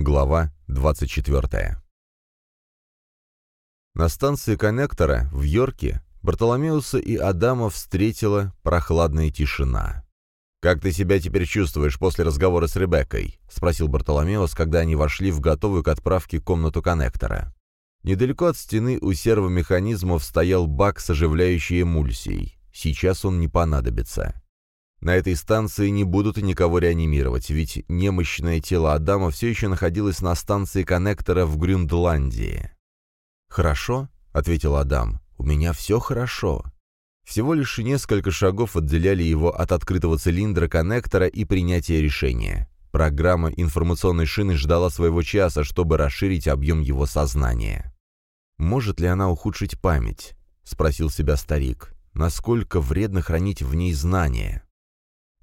Глава 24. На станции коннектора в Йорке Бартоломеуса и Адама встретила прохладная тишина. «Как ты себя теперь чувствуешь после разговора с Ребеккой?» — спросил Бартоломеус, когда они вошли в готовую к отправке комнату коннектора. Недалеко от стены у сервомеханизмов стоял бак с оживляющей эмульсией. Сейчас он не понадобится. На этой станции не будут никого реанимировать, ведь немощное тело Адама все еще находилось на станции коннектора в Грюндландии. «Хорошо», — ответил Адам, — «у меня все хорошо». Всего лишь несколько шагов отделяли его от открытого цилиндра коннектора и принятия решения. Программа информационной шины ждала своего часа, чтобы расширить объем его сознания. «Может ли она ухудшить память?» — спросил себя старик. «Насколько вредно хранить в ней знания?»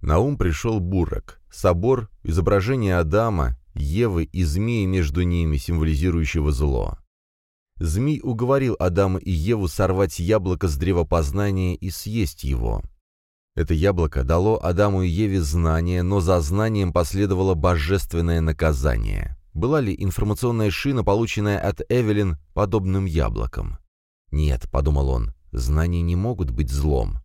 На ум пришел Бурок, собор, изображение Адама, Евы и змеи между ними, символизирующего зло. Змей уговорил Адама и Еву сорвать яблоко с древа познания и съесть его. Это яблоко дало Адаму и Еве знание, но за знанием последовало божественное наказание. Была ли информационная шина, полученная от Эвелин, подобным яблоком? «Нет», — подумал он, — «знания не могут быть злом».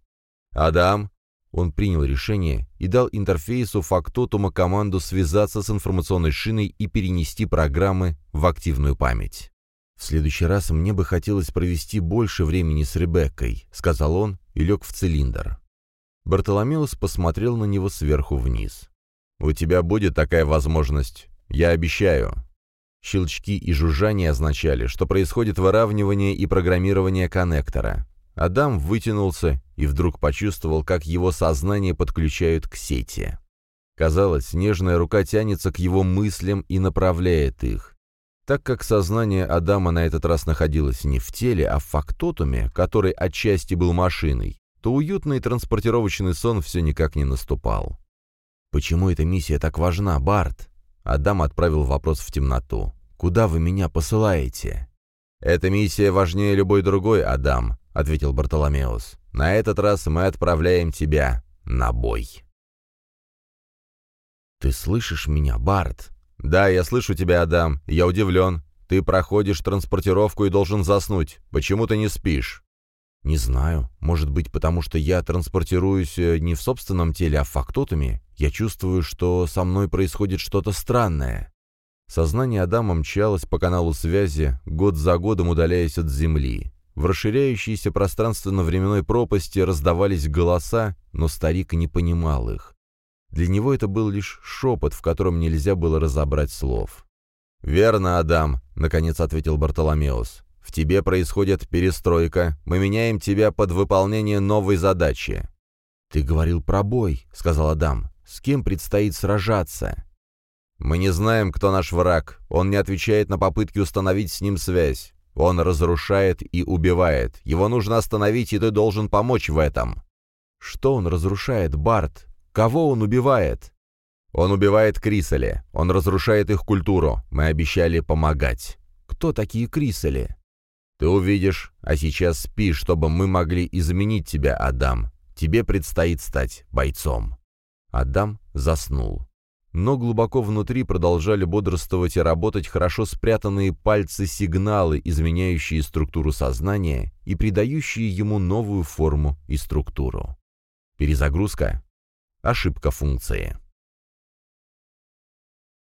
«Адам?» Он принял решение и дал интерфейсу фактотума команду связаться с информационной шиной и перенести программы в активную память. «В следующий раз мне бы хотелось провести больше времени с Ребеккой», — сказал он и лег в цилиндр. Бартоломеус посмотрел на него сверху вниз. «У тебя будет такая возможность, я обещаю». Щелчки и жужжание означали, что происходит выравнивание и программирование коннектора. Адам вытянулся и вдруг почувствовал, как его сознание подключают к сети. Казалось, нежная рука тянется к его мыслям и направляет их. Так как сознание Адама на этот раз находилось не в теле, а в фактотуме, который отчасти был машиной, то уютный транспортировочный сон все никак не наступал. «Почему эта миссия так важна, Барт?» Адам отправил вопрос в темноту. «Куда вы меня посылаете?» «Эта миссия важнее любой другой, Адам», — ответил Бартоломеус. «На этот раз мы отправляем тебя на бой». «Ты слышишь меня, Барт?» «Да, я слышу тебя, Адам. Я удивлен. Ты проходишь транспортировку и должен заснуть. Почему ты не спишь?» «Не знаю. Может быть, потому что я транспортируюсь э, не в собственном теле, а в фактотуме. Я чувствую, что со мной происходит что-то странное». Сознание Адама мчалось по каналу связи, год за годом удаляясь от Земли. В расширяющейся пространственно-временной пропасти раздавались голоса, но старик не понимал их. Для него это был лишь шепот, в котором нельзя было разобрать слов. «Верно, Адам», — наконец ответил Бартоломеус. «В тебе происходит перестройка. Мы меняем тебя под выполнение новой задачи». «Ты говорил про бой», — сказал Адам. «С кем предстоит сражаться?» «Мы не знаем, кто наш враг. Он не отвечает на попытки установить с ним связь. Он разрушает и убивает. Его нужно остановить, и ты должен помочь в этом». «Что он разрушает, Барт? Кого он убивает?» «Он убивает Крисели. Он разрушает их культуру. Мы обещали помогать». «Кто такие Крисели?» «Ты увидишь. А сейчас спи, чтобы мы могли изменить тебя, Адам. Тебе предстоит стать бойцом». Адам заснул но глубоко внутри продолжали бодрствовать и работать хорошо спрятанные пальцы-сигналы, изменяющие структуру сознания и придающие ему новую форму и структуру. Перезагрузка. Ошибка функции.